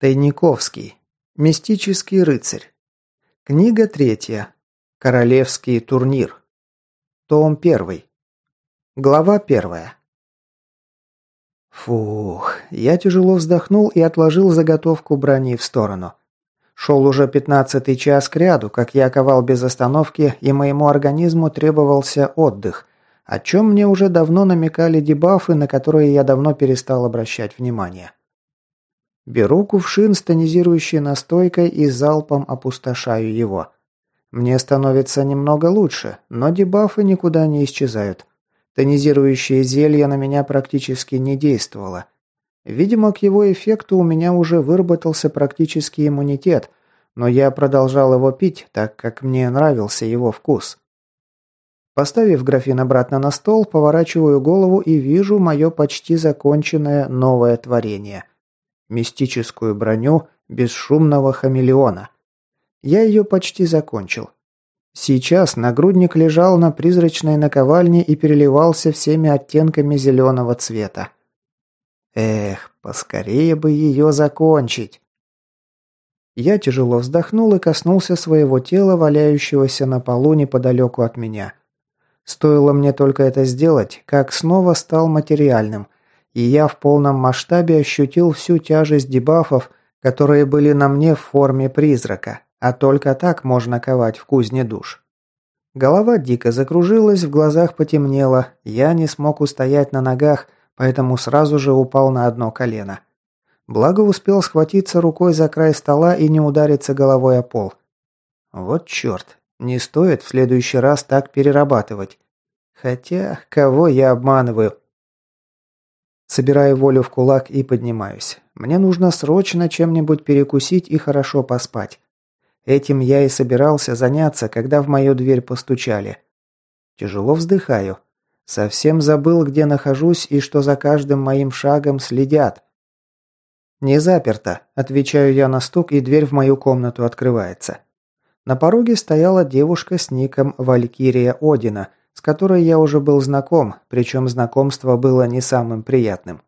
Тайниковский. Мистический рыцарь. Книга третья. Королевский турнир. Том первый. Глава первая. Фух, я тяжело вздохнул и отложил заготовку брони в сторону. Шел уже пятнадцатый час кряду, как я ковал без остановки, и моему организму требовался отдых, о чем мне уже давно намекали дебафы, на которые я давно перестал обращать внимание. Беру кувшин с тонизирующей настойкой и залпом опустошаю его. Мне становится немного лучше, но дебафы никуда не исчезают. Тонизирующее зелье на меня практически не действовало. Видимо, к его эффекту у меня уже выработался практически иммунитет, но я продолжал его пить, так как мне нравился его вкус. Поставив графин обратно на стол, поворачиваю голову и вижу мое почти законченное новое творение мистическую броню бесшумного хамелеона. Я ее почти закончил. Сейчас нагрудник лежал на призрачной наковальне и переливался всеми оттенками зеленого цвета. Эх, поскорее бы ее закончить. Я тяжело вздохнул и коснулся своего тела, валяющегося на полу неподалеку от меня. Стоило мне только это сделать, как снова стал материальным – и я в полном масштабе ощутил всю тяжесть дебафов, которые были на мне в форме призрака, а только так можно ковать в кузне душ. Голова дико закружилась, в глазах потемнело, я не смог устоять на ногах, поэтому сразу же упал на одно колено. Благо успел схватиться рукой за край стола и не удариться головой о пол. Вот черт, не стоит в следующий раз так перерабатывать. Хотя, кого я обманываю? Собираю волю в кулак и поднимаюсь. Мне нужно срочно чем-нибудь перекусить и хорошо поспать. Этим я и собирался заняться, когда в мою дверь постучали. Тяжело вздыхаю. Совсем забыл, где нахожусь и что за каждым моим шагом следят. «Не заперто», – отвечаю я на стук, и дверь в мою комнату открывается. На пороге стояла девушка с ником Валькирия Одина – с которой я уже был знаком, причем знакомство было не самым приятным.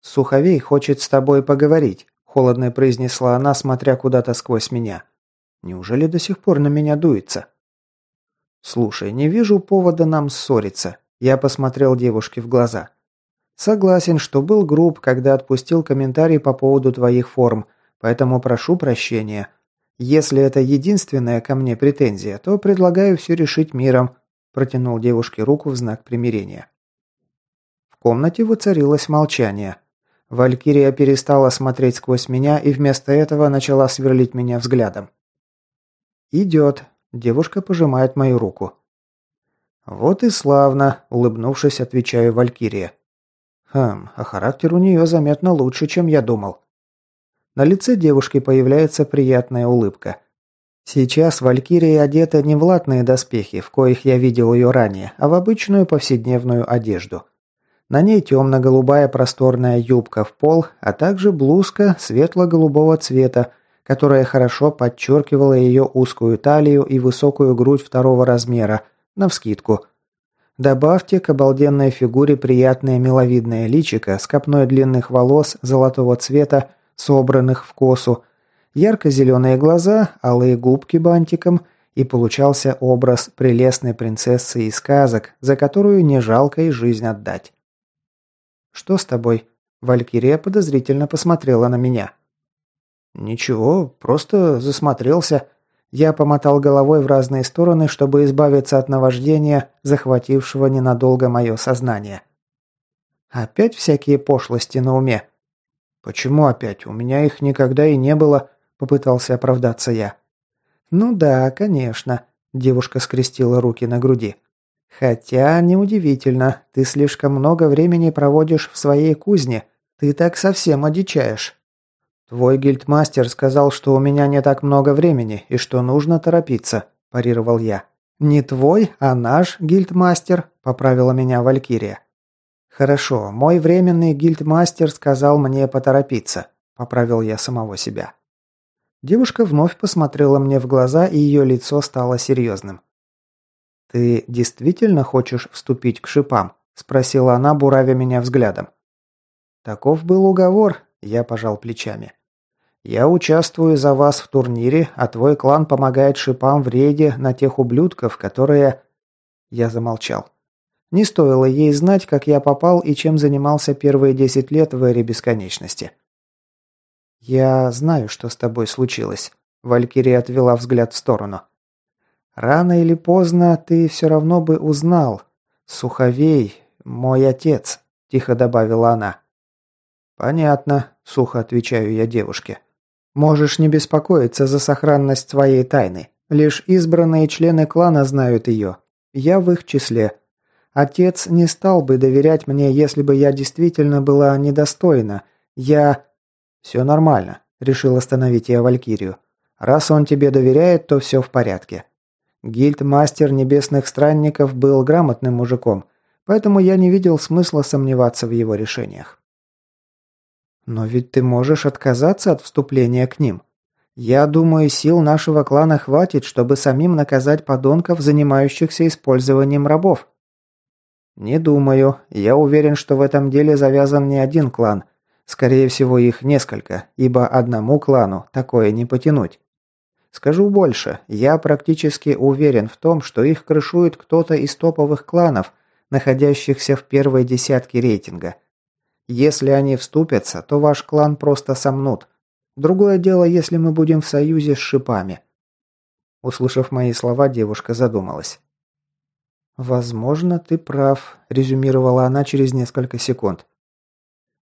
«Суховей хочет с тобой поговорить», – холодно произнесла она, смотря куда-то сквозь меня. «Неужели до сих пор на меня дуется?» «Слушай, не вижу повода нам ссориться», – я посмотрел девушке в глаза. «Согласен, что был груб, когда отпустил комментарий по поводу твоих форм, поэтому прошу прощения. Если это единственная ко мне претензия, то предлагаю все решить миром, Протянул девушке руку в знак примирения. В комнате воцарилось молчание. Валькирия перестала смотреть сквозь меня и вместо этого начала сверлить меня взглядом. «Идет», – девушка пожимает мою руку. «Вот и славно», – улыбнувшись, отвечаю Валькирия. «Хм, а характер у нее заметно лучше, чем я думал». На лице девушки появляется приятная улыбка. Сейчас Валькирия одета не в латные доспехи, в коих я видел ее ранее, а в обычную повседневную одежду. На ней темно-голубая просторная юбка в пол, а также блузка светло-голубого цвета, которая хорошо подчеркивала ее узкую талию и высокую грудь второго размера, навскидку. Добавьте к обалденной фигуре приятное миловидное личико с копной длинных волос золотого цвета, собранных в косу, Ярко-зеленые глаза, алые губки бантиком, и получался образ прелестной принцессы из сказок, за которую не жалко и жизнь отдать. «Что с тобой?» Валькирия подозрительно посмотрела на меня. «Ничего, просто засмотрелся». Я помотал головой в разные стороны, чтобы избавиться от наваждения, захватившего ненадолго мое сознание. «Опять всякие пошлости на уме?» «Почему опять? У меня их никогда и не было. – попытался оправдаться я. «Ну да, конечно», – девушка скрестила руки на груди. «Хотя, неудивительно, ты слишком много времени проводишь в своей кузне. Ты так совсем одичаешь». «Твой гильдмастер сказал, что у меня не так много времени и что нужно торопиться», – парировал я. «Не твой, а наш гильдмастер», – поправила меня Валькирия. «Хорошо, мой временный гильдмастер сказал мне поторопиться», – поправил я самого себя. Девушка вновь посмотрела мне в глаза, и ее лицо стало серьезным. «Ты действительно хочешь вступить к шипам?» – спросила она, буравя меня взглядом. «Таков был уговор», – я пожал плечами. Я участвую за вас в турнире, а твой клан помогает шипам в рейде на тех ублюдков, которые...» Я замолчал. Не стоило ей знать, как я попал и чем занимался первые десять лет в эре бесконечности. «Я знаю, что с тобой случилось», — Валькирия отвела взгляд в сторону. «Рано или поздно ты все равно бы узнал. Суховей, мой отец», — тихо добавила она. «Понятно», — сухо отвечаю я девушке. «Можешь не беспокоиться за сохранность твоей тайны. Лишь избранные члены клана знают ее. Я в их числе. Отец не стал бы доверять мне, если бы я действительно была недостойна. Я...» «Все нормально», — решил остановить я Валькирию. «Раз он тебе доверяет, то все в порядке. Гильдмастер Небесных Странников был грамотным мужиком, поэтому я не видел смысла сомневаться в его решениях». «Но ведь ты можешь отказаться от вступления к ним. Я думаю, сил нашего клана хватит, чтобы самим наказать подонков, занимающихся использованием рабов». «Не думаю. Я уверен, что в этом деле завязан не один клан. Скорее всего, их несколько, ибо одному клану такое не потянуть. Скажу больше, я практически уверен в том, что их крышует кто-то из топовых кланов, находящихся в первой десятке рейтинга. Если они вступятся, то ваш клан просто сомнут. Другое дело, если мы будем в союзе с шипами. Услышав мои слова, девушка задумалась. «Возможно, ты прав», – резюмировала она через несколько секунд.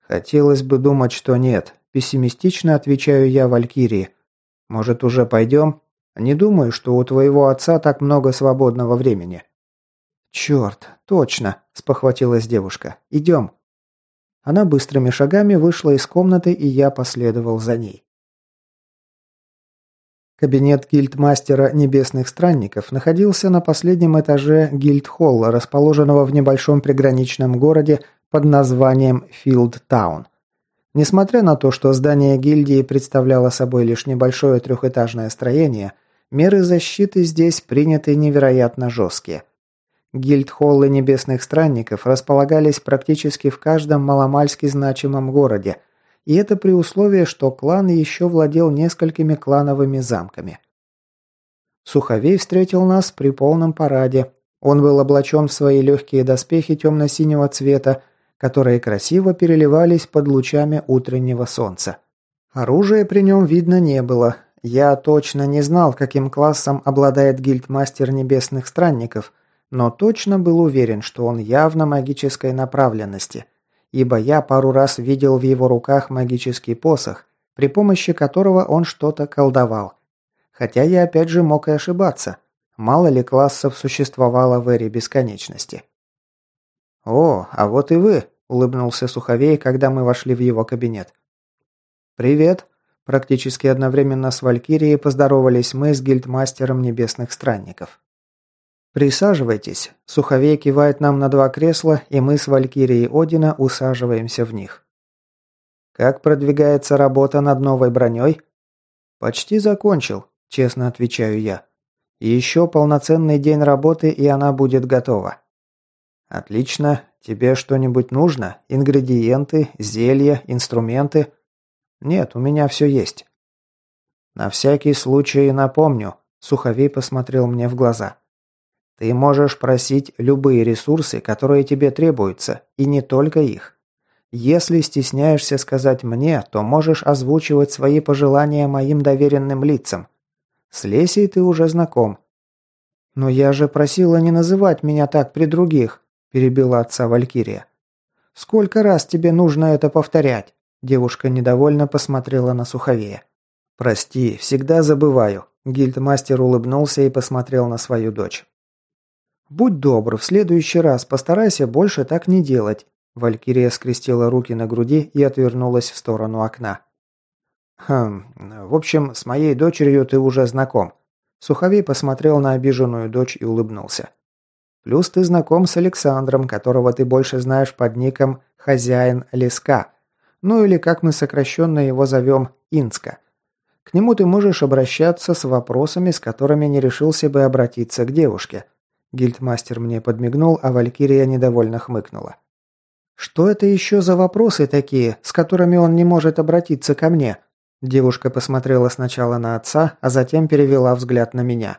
«Хотелось бы думать, что нет», – пессимистично отвечаю я Валькирии. «Может, уже пойдем? Не думаю, что у твоего отца так много свободного времени». «Черт, точно», – спохватилась девушка. «Идем». Она быстрыми шагами вышла из комнаты, и я последовал за ней. Кабинет гильдмастера Небесных Странников находился на последнем этаже гильдхолла, расположенного в небольшом приграничном городе под названием Филдтаун. Несмотря на то, что здание гильдии представляло собой лишь небольшое трехэтажное строение, меры защиты здесь приняты невероятно жесткие. Гильдхоллы Небесных Странников располагались практически в каждом маломальски значимом городе, и это при условии, что клан еще владел несколькими клановыми замками. Суховей встретил нас при полном параде. Он был облачен в свои легкие доспехи темно-синего цвета, которые красиво переливались под лучами утреннего солнца. Оружия при нем видно не было. Я точно не знал, каким классом обладает гильдмастер Небесных Странников, но точно был уверен, что он явно магической направленности, ибо я пару раз видел в его руках магический посох, при помощи которого он что-то колдовал. Хотя я опять же мог и ошибаться. Мало ли классов существовало в эре бесконечности. «О, а вот и вы!» – улыбнулся Суховей, когда мы вошли в его кабинет. «Привет!» – практически одновременно с Валькирией поздоровались мы с гильдмастером Небесных Странников. «Присаживайтесь», – Суховей кивает нам на два кресла, и мы с Валькирией Одина усаживаемся в них. «Как продвигается работа над новой броней?» «Почти закончил», – честно отвечаю я. «Еще полноценный день работы, и она будет готова». «Отлично. Тебе что-нибудь нужно? Ингредиенты, зелья, инструменты?» «Нет, у меня все есть». «На всякий случай напомню», – Суховей посмотрел мне в глаза. «Ты можешь просить любые ресурсы, которые тебе требуются, и не только их. Если стесняешься сказать мне, то можешь озвучивать свои пожелания моим доверенным лицам. С Лесей ты уже знаком». «Но я же просила не называть меня так при других», перебила отца Валькирия. «Сколько раз тебе нужно это повторять?» Девушка недовольно посмотрела на Суховея. «Прости, всегда забываю». Гильдмастер улыбнулся и посмотрел на свою дочь. «Будь добр, в следующий раз постарайся больше так не делать». Валькирия скрестила руки на груди и отвернулась в сторону окна. «Хм, в общем, с моей дочерью ты уже знаком». Суховей посмотрел на обиженную дочь и улыбнулся. Плюс ты знаком с Александром, которого ты больше знаешь под ником «Хозяин Леска». Ну или, как мы сокращенно его зовем, Инска. К нему ты можешь обращаться с вопросами, с которыми не решился бы обратиться к девушке. Гильдмастер мне подмигнул, а Валькирия недовольно хмыкнула. «Что это еще за вопросы такие, с которыми он не может обратиться ко мне?» Девушка посмотрела сначала на отца, а затем перевела взгляд на меня.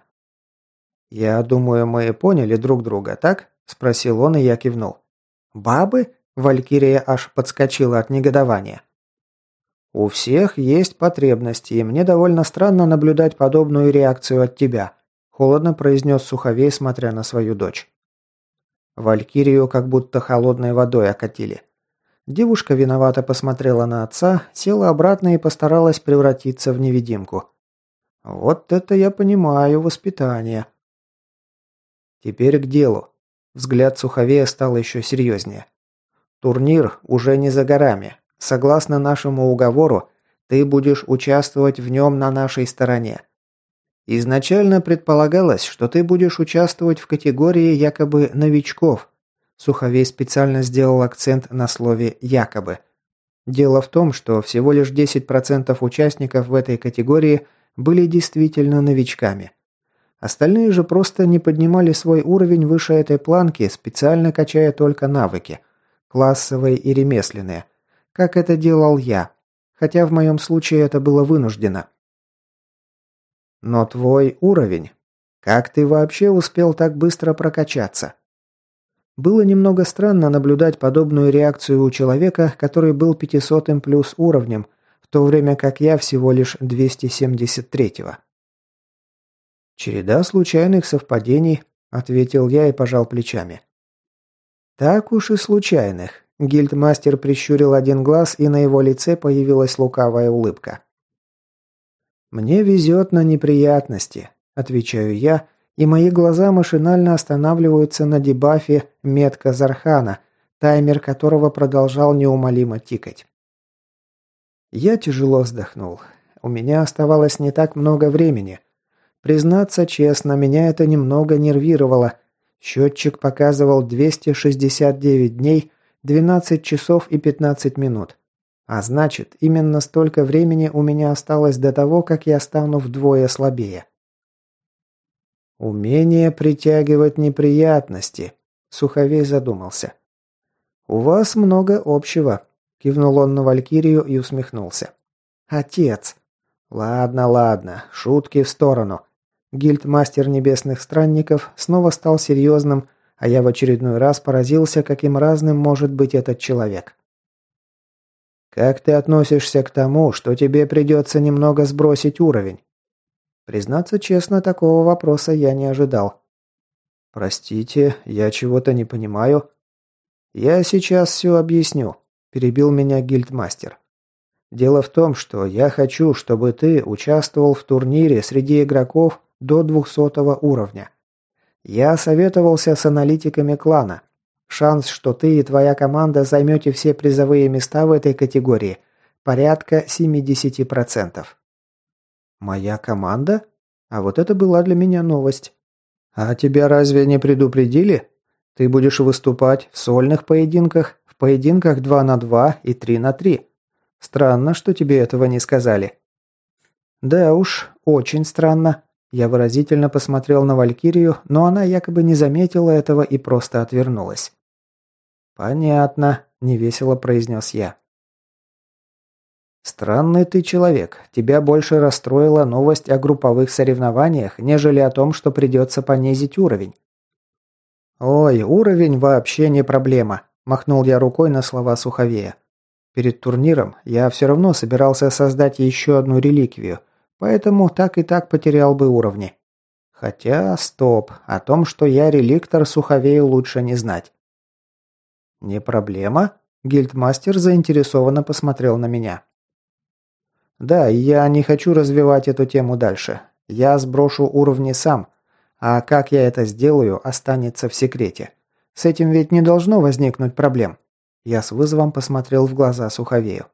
«Я думаю, мы поняли друг друга, так?» – спросил он, и я кивнул. «Бабы?» – Валькирия аж подскочила от негодования. «У всех есть потребности, и мне довольно странно наблюдать подобную реакцию от тебя», – холодно произнес Суховей, смотря на свою дочь. Валькирию как будто холодной водой окатили. Девушка виновато посмотрела на отца, села обратно и постаралась превратиться в невидимку. «Вот это я понимаю воспитание», Теперь к делу. Взгляд Суховея стал еще серьезнее. Турнир уже не за горами. Согласно нашему уговору, ты будешь участвовать в нем на нашей стороне. Изначально предполагалось, что ты будешь участвовать в категории якобы новичков. Суховей специально сделал акцент на слове «якобы». Дело в том, что всего лишь 10% участников в этой категории были действительно новичками. Остальные же просто не поднимали свой уровень выше этой планки, специально качая только навыки. Классовые и ремесленные. Как это делал я. Хотя в моем случае это было вынуждено. Но твой уровень. Как ты вообще успел так быстро прокачаться? Было немного странно наблюдать подобную реакцию у человека, который был 500 плюс уровнем, в то время как я всего лишь 273-го. «Череда случайных совпадений», – ответил я и пожал плечами. «Так уж и случайных». Гильдмастер прищурил один глаз, и на его лице появилась лукавая улыбка. «Мне везет на неприятности», – отвечаю я, и мои глаза машинально останавливаются на дебафе метка Зархана, таймер которого продолжал неумолимо тикать. Я тяжело вздохнул. У меня оставалось не так много времени, Признаться честно, меня это немного нервировало. Счетчик показывал 269 дней, 12 часов и 15 минут. А значит, именно столько времени у меня осталось до того, как я стану вдвое слабее. «Умение притягивать неприятности», — Суховей задумался. «У вас много общего», — кивнул он на Валькирию и усмехнулся. «Отец». «Ладно, ладно, шутки в сторону. Гильдмастер Небесных Странников снова стал серьезным, а я в очередной раз поразился, каким разным может быть этот человек. «Как ты относишься к тому, что тебе придется немного сбросить уровень?» Признаться честно, такого вопроса я не ожидал. «Простите, я чего-то не понимаю». «Я сейчас все объясню», – перебил меня гильдмастер. «Дело в том, что я хочу, чтобы ты участвовал в турнире среди игроков, до 200 уровня. Я советовался с аналитиками клана. Шанс, что ты и твоя команда займете все призовые места в этой категории, порядка 70%. Моя команда? А вот это была для меня новость. А тебя разве не предупредили? Ты будешь выступать в сольных поединках, в поединках 2 на 2 и 3 на 3. Странно, что тебе этого не сказали. Да уж, очень странно. Я выразительно посмотрел на Валькирию, но она якобы не заметила этого и просто отвернулась. «Понятно», – невесело произнес я. «Странный ты человек. Тебя больше расстроила новость о групповых соревнованиях, нежели о том, что придется понизить уровень». «Ой, уровень вообще не проблема», – махнул я рукой на слова Суховея. «Перед турниром я все равно собирался создать еще одну реликвию – Поэтому так и так потерял бы уровни. Хотя, стоп, о том, что я реликтор, Суховею лучше не знать. «Не проблема?» – гильдмастер заинтересованно посмотрел на меня. «Да, я не хочу развивать эту тему дальше. Я сброшу уровни сам, а как я это сделаю, останется в секрете. С этим ведь не должно возникнуть проблем». Я с вызовом посмотрел в глаза Суховею.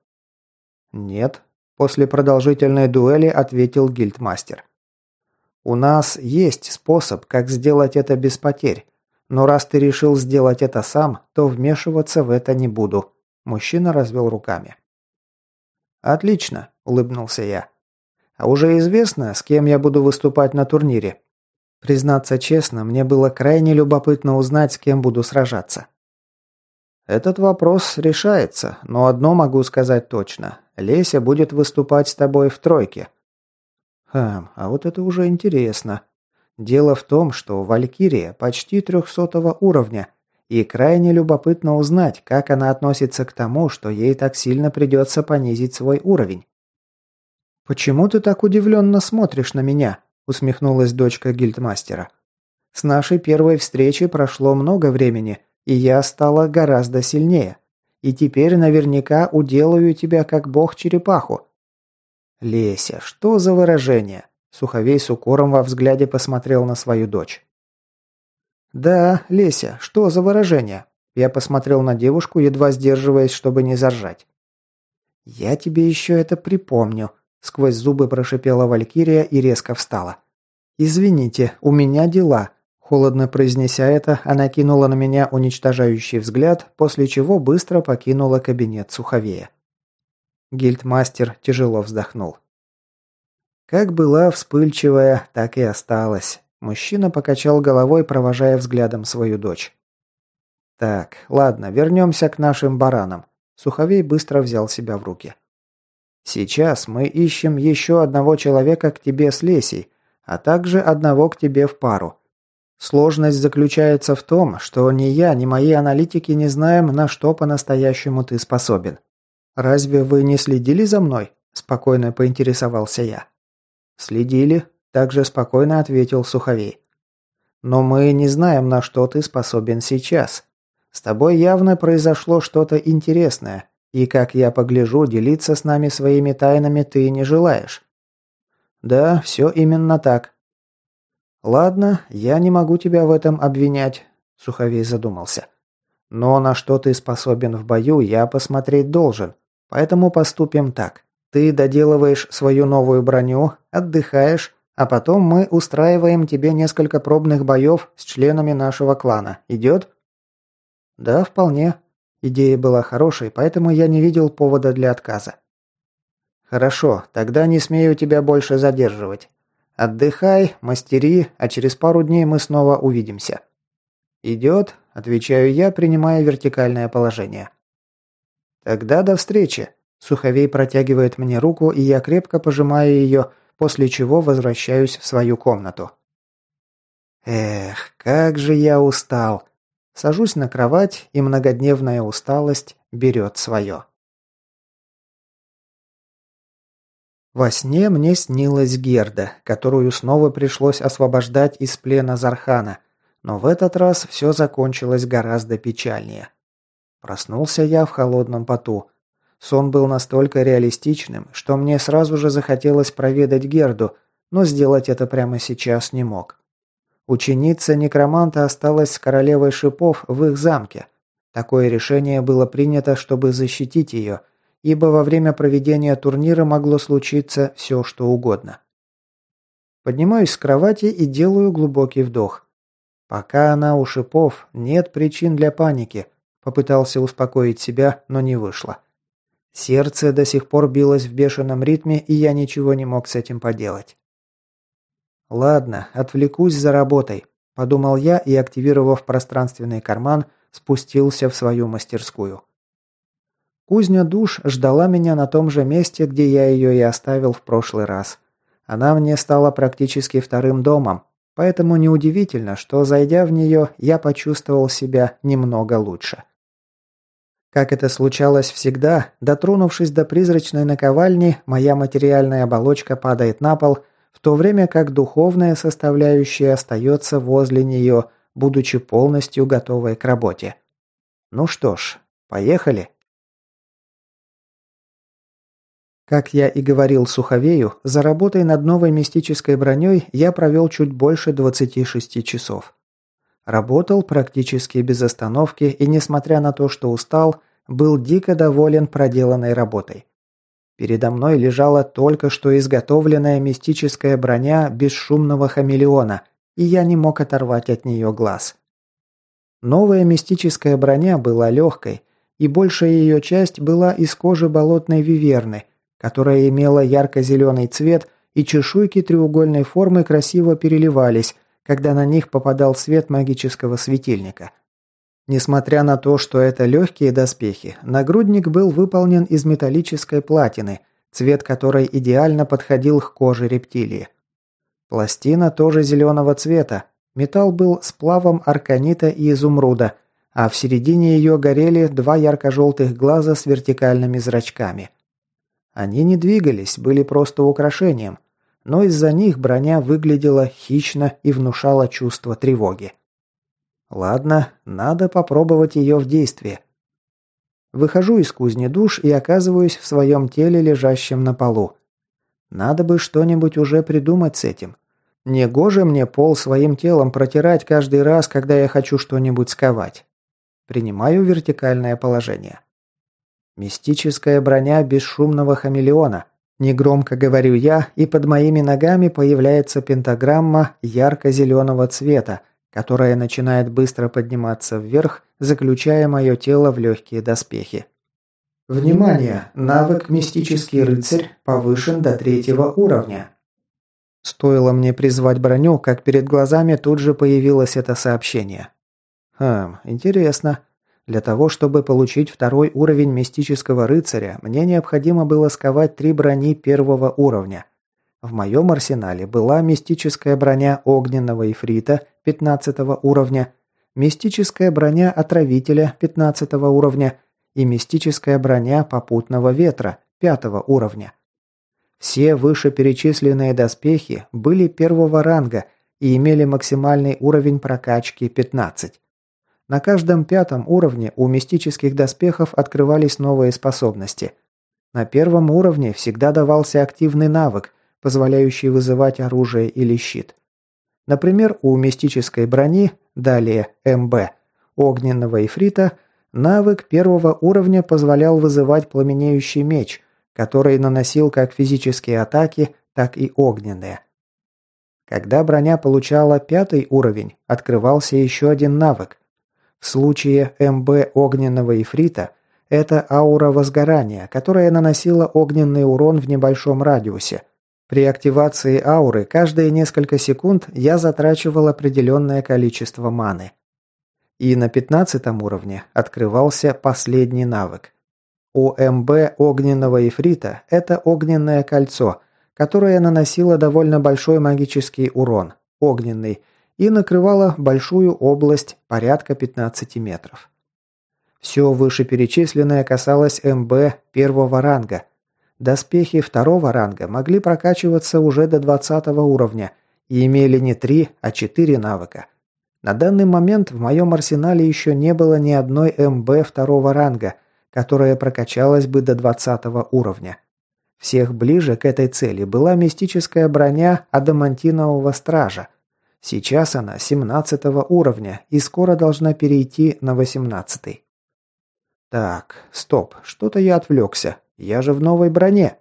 «Нет, После продолжительной дуэли ответил гильдмастер. «У нас есть способ, как сделать это без потерь. Но раз ты решил сделать это сам, то вмешиваться в это не буду». Мужчина развел руками. «Отлично», – улыбнулся я. «А уже известно, с кем я буду выступать на турнире?» Признаться честно, мне было крайне любопытно узнать, с кем буду сражаться. Этот вопрос решается, но одно могу сказать точно. Леся будет выступать с тобой в тройке. Хм, а вот это уже интересно. Дело в том, что Валькирия почти трехсотого уровня, и крайне любопытно узнать, как она относится к тому, что ей так сильно придется понизить свой уровень. «Почему ты так удивленно смотришь на меня?» – усмехнулась дочка гильдмастера. «С нашей первой встречи прошло много времени, и я стала гораздо сильнее. И теперь наверняка уделаю тебя как бог-черепаху». «Леся, что за выражение?» Суховей с укором во взгляде посмотрел на свою дочь. «Да, Леся, что за выражение?» Я посмотрел на девушку, едва сдерживаясь, чтобы не заржать. «Я тебе еще это припомню», – сквозь зубы прошипела Валькирия и резко встала. «Извините, у меня дела», – холодно произнеся это, она кинула на меня уничтожающий взгляд, после чего быстро покинула кабинет Суховея. Гильдмастер тяжело вздохнул. Как была вспыльчивая, так и осталась. Мужчина покачал головой, провожая взглядом свою дочь. «Так, ладно, вернемся к нашим баранам». Суховей быстро взял себя в руки. «Сейчас мы ищем еще одного человека к тебе с Лесей, а также одного к тебе в пару. Сложность заключается в том, что ни я, ни мои аналитики не знаем, на что по-настоящему ты способен. Разве вы не следили за мной?» – спокойно поинтересовался я. «Следили», также спокойно ответил Суховей. «Но мы не знаем, на что ты способен сейчас. С тобой явно произошло что-то интересное, и, как я погляжу, делиться с нами своими тайнами ты не желаешь». «Да, все именно так». «Ладно, я не могу тебя в этом обвинять», – Суховей задумался. «Но на что ты способен в бою, я посмотреть должен, поэтому поступим так. Ты доделываешь свою новую броню, отдыхаешь, а потом мы устраиваем тебе несколько пробных боев с членами нашего клана. Идет?» «Да, вполне. Идея была хорошей, поэтому я не видел повода для отказа». «Хорошо, тогда не смею тебя больше задерживать. Отдыхай, мастери, а через пару дней мы снова увидимся». «Идет», – отвечаю я, принимая вертикальное положение. «Тогда до встречи». Суховей протягивает мне руку, и я крепко пожимаю ее, после чего возвращаюсь в свою комнату. Эх, как же я устал. Сажусь на кровать, и многодневная усталость берет свое. Во сне мне снилась Герда, которую снова пришлось освобождать из плена Зархана, но в этот раз все закончилось гораздо печальнее. Проснулся я в холодном поту. Сон был настолько реалистичным, что мне сразу же захотелось проведать Герду, но сделать это прямо сейчас не мог. Ученица некроманта осталась с королевой шипов в их замке. Такое решение было принято, чтобы защитить ее, ибо во время проведения турнира могло случиться все, что угодно. Поднимаюсь с кровати и делаю глубокий вдох. Пока она у шипов, нет причин для паники. Попытался успокоить себя, но не вышло. Сердце до сих пор билось в бешеном ритме, и я ничего не мог с этим поделать. «Ладно, отвлекусь за работой», – подумал я и, активировав пространственный карман, спустился в свою мастерскую. Кузня душ ждала меня на том же месте, где я ее и оставил в прошлый раз. Она мне стала практически вторым домом, поэтому неудивительно, что, зайдя в нее, я почувствовал себя немного лучше. Как это случалось всегда, дотронувшись до призрачной наковальни, моя материальная оболочка падает на пол, в то время как духовная составляющая остается возле нее, будучи полностью готовой к работе. Ну что ж, поехали. Как я и говорил Суховею, за работой над новой мистической броней я провел чуть больше 26 часов. Работал практически без остановки и, несмотря на то, что устал, был дико доволен проделанной работой. Передо мной лежала только что изготовленная мистическая броня бесшумного хамелеона, и я не мог оторвать от нее глаз. Новая мистическая броня была легкой, и большая ее часть была из кожи болотной виверны, которая имела ярко-зеленый цвет, и чешуйки треугольной формы красиво переливались, когда на них попадал свет магического светильника. Несмотря на то, что это легкие доспехи, нагрудник был выполнен из металлической платины, цвет которой идеально подходил к коже рептилии. Пластина тоже зеленого цвета, металл был сплавом арканита и изумруда, а в середине ее горели два ярко-желтых глаза с вертикальными зрачками. Они не двигались, были просто украшением, но из-за них броня выглядела хищно и внушала чувство тревоги. Ладно, надо попробовать ее в действии. Выхожу из кузни душ и оказываюсь в своем теле, лежащем на полу. Надо бы что-нибудь уже придумать с этим. Негоже мне пол своим телом протирать каждый раз, когда я хочу что-нибудь сковать. Принимаю вертикальное положение. Мистическая броня бесшумного хамелеона. Негромко говорю я, и под моими ногами появляется пентаграмма ярко-зеленого цвета, которая начинает быстро подниматься вверх, заключая мое тело в легкие доспехи. Внимание! Навык «Мистический рыцарь» повышен до третьего уровня. Стоило мне призвать броню, как перед глазами тут же появилось это сообщение. Хм, интересно. Для того, чтобы получить второй уровень мистического рыцаря, мне необходимо было сковать три брони первого уровня. В моем арсенале была мистическая броня огненного ифрита 15 уровня, мистическая броня отравителя 15 уровня и мистическая броня попутного ветра 5 уровня. Все вышеперечисленные доспехи были первого ранга и имели максимальный уровень прокачки 15. На каждом пятом уровне у мистических доспехов открывались новые способности. На первом уровне всегда давался активный навык, позволяющий вызывать оружие или щит. Например, у мистической брони, далее МБ, огненного ифрита, навык первого уровня позволял вызывать пламенеющий меч, который наносил как физические атаки, так и огненные. Когда броня получала пятый уровень, открывался еще один навык. В случае МБ огненного ифрита это аура возгорания, которая наносила огненный урон в небольшом радиусе, при активации ауры каждые несколько секунд я затрачивал определенное количество маны. И на 15 уровне открывался последний навык. У МБ огненного ифрита это огненное кольцо, которое наносило довольно большой магический урон, огненный, и накрывало большую область порядка 15 метров. Все вышеперечисленное касалось МБ первого ранга, Доспехи второго ранга могли прокачиваться уже до 20 уровня и имели не 3, а 4 навыка. На данный момент в моем арсенале еще не было ни одной МБ второго ранга, которая прокачалась бы до 20 уровня. Всех ближе к этой цели была мистическая броня Адамантинового Стража. Сейчас она 17 уровня и скоро должна перейти на 18. Так, стоп, что-то я отвлекся. Я же в новой броне.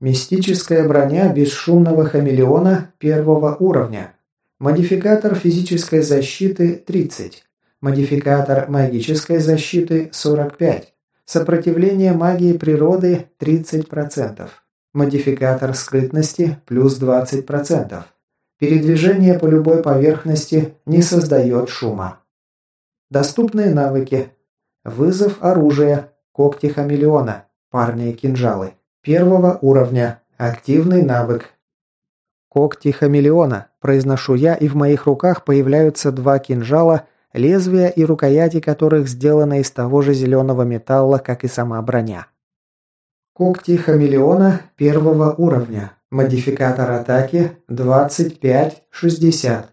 Мистическая броня бесшумного хамелеона первого уровня. Модификатор физической защиты 30. Модификатор магической защиты 45. Сопротивление магии природы 30%. Модификатор скрытности плюс 20%. Передвижение по любой поверхности не создает шума. Доступные навыки. Вызов оружия. Когти хамелеона. Парные кинжалы. Первого уровня. Активный навык. Когти хамелеона. Произношу я, и в моих руках появляются два кинжала, лезвия и рукояти которых сделаны из того же зеленого металла, как и сама броня. Когти хамелеона первого уровня. Модификатор атаки 25-60.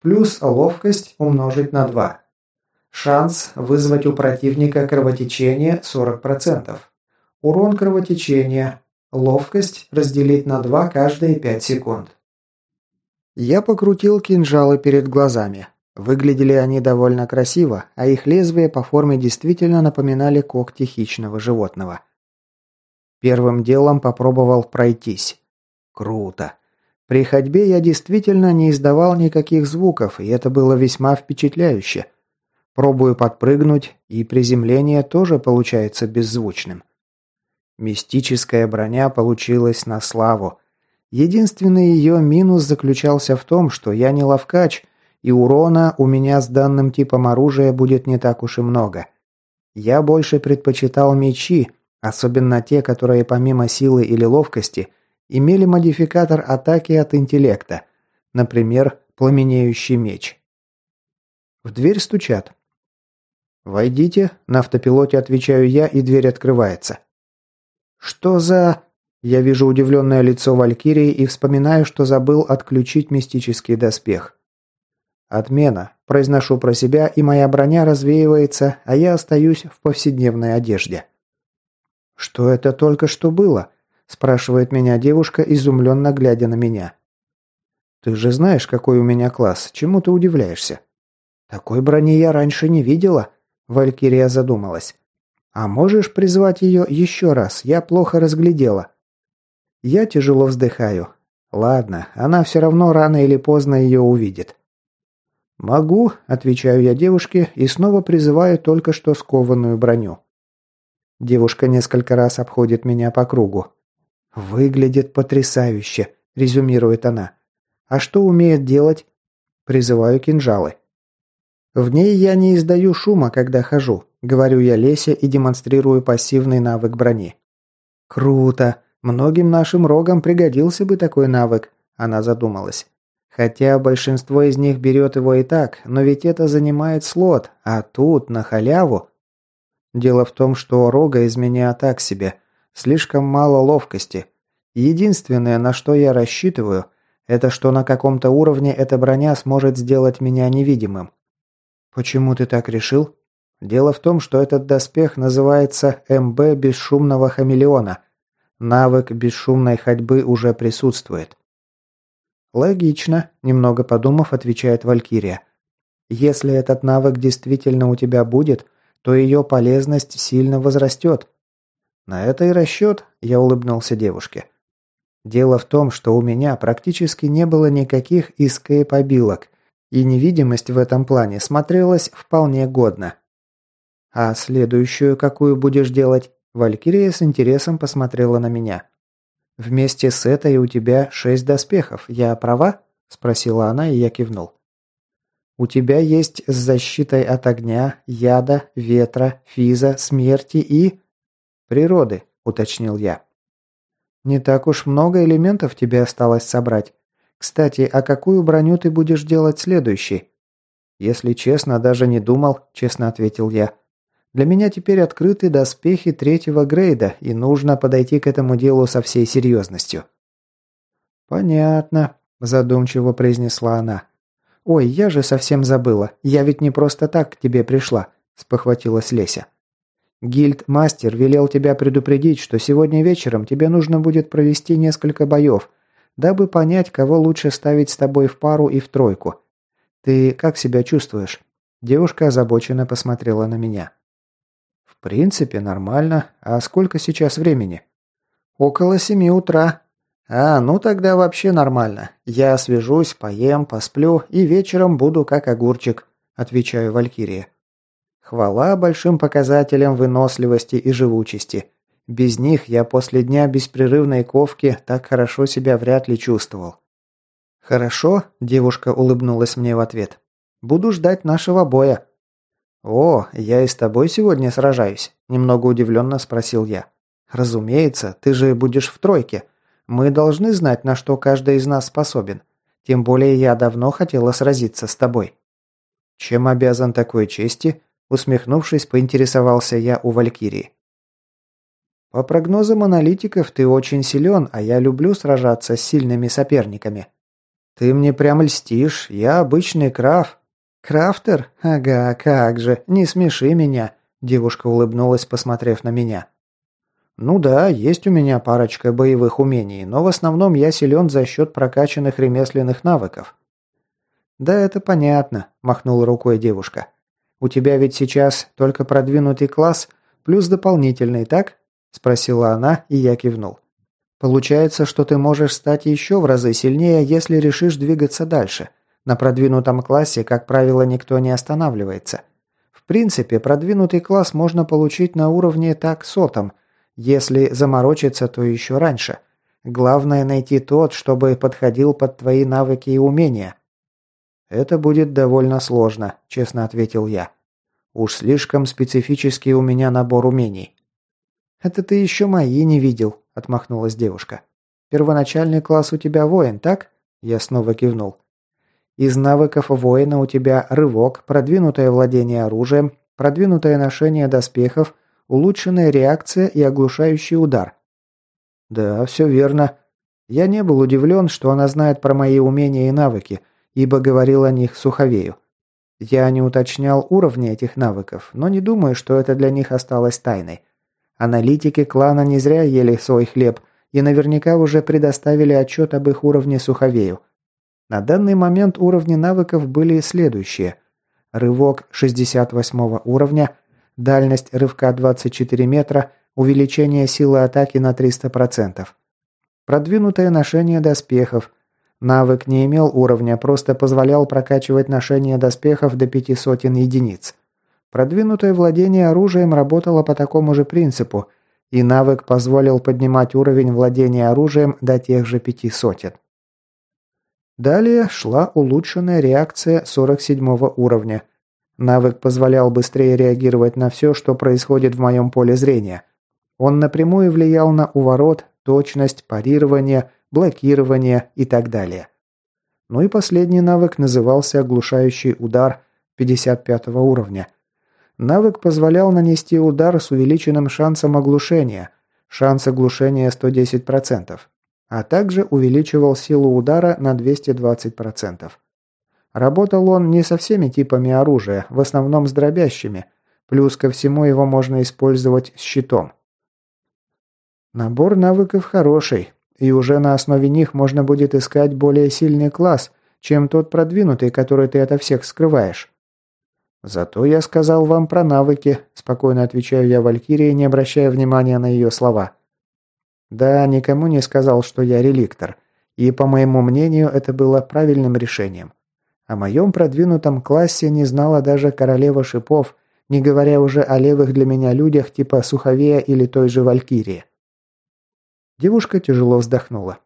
Плюс ловкость умножить на 2. Шанс вызвать у противника кровотечение 40%. Урон кровотечения. Ловкость разделить на 2 каждые 5 секунд. Я покрутил кинжалы перед глазами. Выглядели они довольно красиво, а их лезвия по форме действительно напоминали когти хищного животного. Первым делом попробовал пройтись. Круто. При ходьбе я действительно не издавал никаких звуков, и это было весьма впечатляюще. Пробую подпрыгнуть, и приземление тоже получается беззвучным. Мистическая броня получилась на славу. Единственный ее минус заключался в том, что я не ловкач, И урона у меня с данным типом оружия будет не так уж и много. Я больше предпочитал мечи, особенно те, которые помимо силы или ловкости имели модификатор атаки от интеллекта, например, пламенеющий меч. В дверь стучат. «Войдите», – на автопилоте отвечаю я, и дверь открывается. «Что за...» Я вижу удивленное лицо Валькирии и вспоминаю, что забыл отключить мистический доспех. «Отмена», – произношу про себя, и моя броня развеивается, а я остаюсь в повседневной одежде. «Что это только что было?» – спрашивает меня девушка, изумленно глядя на меня. «Ты же знаешь, какой у меня класс, чему ты удивляешься?» «Такой брони я раньше не видела», – Валькирия задумалась. «А можешь призвать ее еще раз? Я плохо разглядела». Я тяжело вздыхаю. Ладно, она все равно рано или поздно ее увидит. «Могу», – отвечаю я девушке и снова призываю только что скованную броню. Девушка несколько раз обходит меня по кругу. «Выглядит потрясающе», – резюмирует она. «А что умеет делать?» Призываю кинжалы. В ней я не издаю шума, когда хожу, говорю я Лесе и демонстрирую пассивный навык брони. Круто. Многим нашим рогам пригодился бы такой навык, она задумалась. Хотя большинство из них берет его и так, но ведь это занимает слот, а тут, на халяву. Дело в том, что рога из меня так себе. Слишком мало ловкости. Единственное, на что я рассчитываю, это что на каком-то уровне эта броня сможет сделать меня невидимым. Почему ты так решил? Дело в том, что этот доспех называется МБ бесшумного хамелеона – Навык бесшумной ходьбы уже присутствует. Логично, немного подумав, отвечает Валькирия. Если этот навык действительно у тебя будет, то ее полезность сильно возрастет. На это и расчет, я улыбнулся девушке. Дело в том, что у меня практически не было никаких эскейп-обилок, и невидимость в этом плане смотрелась вполне годно. А следующую какую будешь делать? Валькирия с интересом посмотрела на меня. «Вместе с этой у тебя шесть доспехов. Я права?» – спросила она, и я кивнул. «У тебя есть с защитой от огня, яда, ветра, физа, смерти и...» «Природы», – уточнил я. «Не так уж много элементов тебе осталось собрать. Кстати, а какую броню ты будешь делать следующей?» «Если честно, даже не думал», – честно ответил я. Для меня теперь открыты доспехи третьего грейда, и нужно подойти к этому делу со всей серьезностью». «Понятно», – задумчиво произнесла она. «Ой, я же совсем забыла. Я ведь не просто так к тебе пришла», – спохватилась Леся. «Гильд-мастер велел тебя предупредить, что сегодня вечером тебе нужно будет провести несколько боев, дабы понять, кого лучше ставить с тобой в пару и в тройку. Ты как себя чувствуешь?» Девушка озабоченно посмотрела на меня принципе, нормально. А сколько сейчас времени?» «Около семи утра». «А, ну тогда вообще нормально. Я освежусь, поем, посплю и вечером буду как огурчик», – отвечаю Валькирия. Хвала большим показателям выносливости и живучести. Без них я после дня беспрерывной ковки так хорошо себя вряд ли чувствовал. «Хорошо», – девушка улыбнулась мне в ответ. «Буду ждать нашего боя». «О, я и с тобой сегодня сражаюсь?» – немного удивленно спросил я. «Разумеется, ты же будешь в тройке. Мы должны знать, на что каждый из нас способен. Тем более я давно хотела сразиться с тобой». «Чем обязан такой чести?» – усмехнувшись, поинтересовался я у Валькирии. «По прогнозам аналитиков, ты очень силен, а я люблю сражаться с сильными соперниками. Ты мне прям льстишь, я обычный краф, «Крафтер? Ага, как же, не смеши меня», – девушка улыбнулась, посмотрев на меня. «Ну да, есть у меня парочка боевых умений, но в основном я силен за счет прокачанных ремесленных навыков». «Да это понятно», – махнула рукой девушка. «У тебя ведь сейчас только продвинутый класс, плюс дополнительный, так?» – спросила она, и я кивнул. «Получается, что ты можешь стать еще в разы сильнее, если решишь двигаться дальше». На продвинутом классе, как правило, никто не останавливается. В принципе, продвинутый класс можно получить на уровне так сотом. Если заморочиться, то еще раньше. Главное найти тот, чтобы подходил под твои навыки и умения. «Это будет довольно сложно», – честно ответил я. «Уж слишком специфический у меня набор умений». «Это ты еще мои не видел», – отмахнулась девушка. «Первоначальный класс у тебя воин, так?» Я снова кивнул. «Из навыков воина у тебя рывок, продвинутое владение оружием, продвинутое ношение доспехов, улучшенная реакция и оглушающий удар». «Да, все верно. Я не был удивлен, что она знает про мои умения и навыки – ибо говорил о них Суховею. Я не уточнял уровни этих навыков, но не думаю, что это для них осталось тайной. Аналитики клана не зря ели свой хлеб и наверняка уже предоставили отчет об их уровне Суховею. На данный момент уровни навыков были следующие. Рывок 68 уровня, дальность рывка 24 метра, увеличение силы атаки на 300%. Продвинутое ношение доспехов – Навык не имел уровня, просто позволял прокачивать ношение доспехов до пяти сотен единиц. Продвинутое владение оружием работало по такому же принципу, и навык позволил поднимать уровень владения оружием до тех же пяти сотен. Далее шла улучшенная реакция 47 уровня. Навык позволял быстрее реагировать на все, что происходит в моем поле зрения. Он напрямую влиял на уворот, точность, парирование – блокирование и так далее. Ну и последний навык назывался оглушающий удар 55 уровня. Навык позволял нанести удар с увеличенным шансом оглушения, шанс оглушения 110%, а также увеличивал силу удара на 220%. Работал он не со всеми типами оружия, в основном с дробящими, плюс ко всему его можно использовать с щитом. Набор навыков хороший, и уже на основе них можно будет искать более сильный класс, чем тот продвинутый, который ты ото всех скрываешь. Зато я сказал вам про навыки, спокойно отвечаю я Валькирии, не обращая внимания на ее слова. Да, никому не сказал, что я реликтор, и, по моему мнению, это было правильным решением. О моем продвинутом классе не знала даже королева шипов, не говоря уже о левых для меня людях типа Суховея или той же Валькирии. Девушка тяжело вздохнула.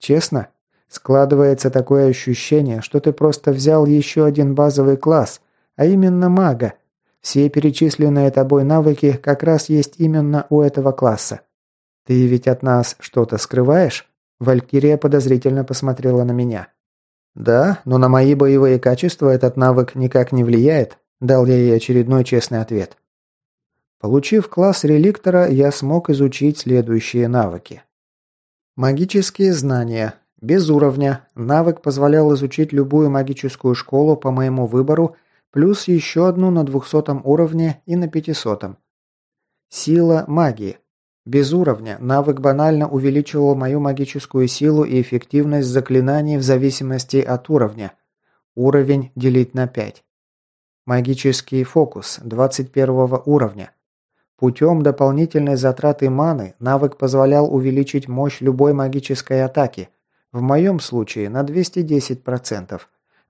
«Честно, складывается такое ощущение, что ты просто взял еще один базовый класс, а именно мага. Все перечисленные тобой навыки как раз есть именно у этого класса. Ты ведь от нас что-то скрываешь?» Валькирия подозрительно посмотрела на меня. «Да, но на мои боевые качества этот навык никак не влияет», дал я ей очередной честный ответ. Получив класс реликтора, я смог изучить следующие навыки. Магические знания. Без уровня. Навык позволял изучить любую магическую школу по моему выбору, плюс еще одну на 200 уровне и на 500. Сила магии. Без уровня навык банально увеличивал мою магическую силу и эффективность заклинаний в зависимости от уровня. Уровень делить на 5. Магический фокус 21 уровня. Путем дополнительной затраты маны навык позволял увеличить мощь любой магической атаки, в моем случае на 210%,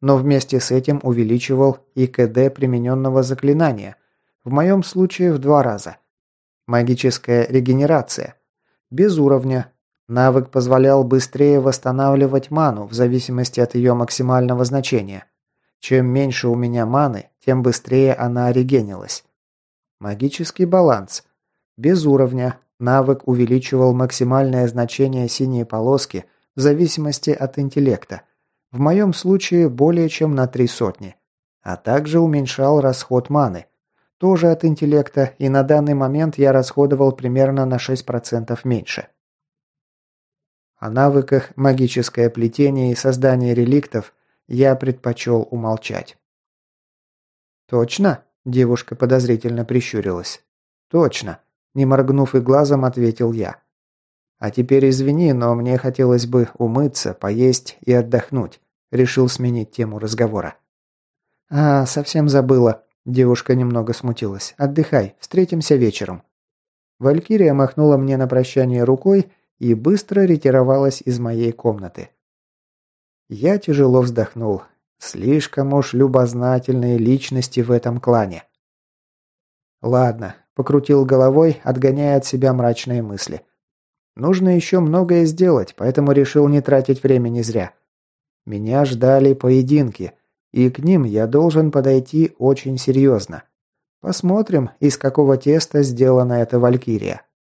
но вместе с этим увеличивал и КД примененного заклинания, в моем случае в два раза. Магическая регенерация. Без уровня. Навык позволял быстрее восстанавливать ману в зависимости от ее максимального значения. Чем меньше у меня маны, тем быстрее она регенилась. Магический баланс. Без уровня. Навык увеличивал максимальное значение синей полоски в зависимости от интеллекта. В моем случае более чем на три сотни. А также уменьшал расход маны. Тоже от интеллекта, и на данный момент я расходовал примерно на 6% меньше. О навыках магическое плетение и создание реликтов я предпочел умолчать. «Точно?» Девушка подозрительно прищурилась. «Точно!» – не моргнув и глазом, ответил я. «А теперь извини, но мне хотелось бы умыться, поесть и отдохнуть», – решил сменить тему разговора. «А, совсем забыла», – девушка немного смутилась. «Отдыхай, встретимся вечером». Валькирия махнула мне на прощание рукой и быстро ретировалась из моей комнаты. Я тяжело вздохнул. Слишком уж любознательные личности в этом клане. Ладно, покрутил головой, отгоняя от себя мрачные мысли. Нужно еще многое сделать, поэтому решил не тратить времени зря. Меня ждали поединки, и к ним я должен подойти очень серьезно. Посмотрим, из какого теста сделана эта валькирия.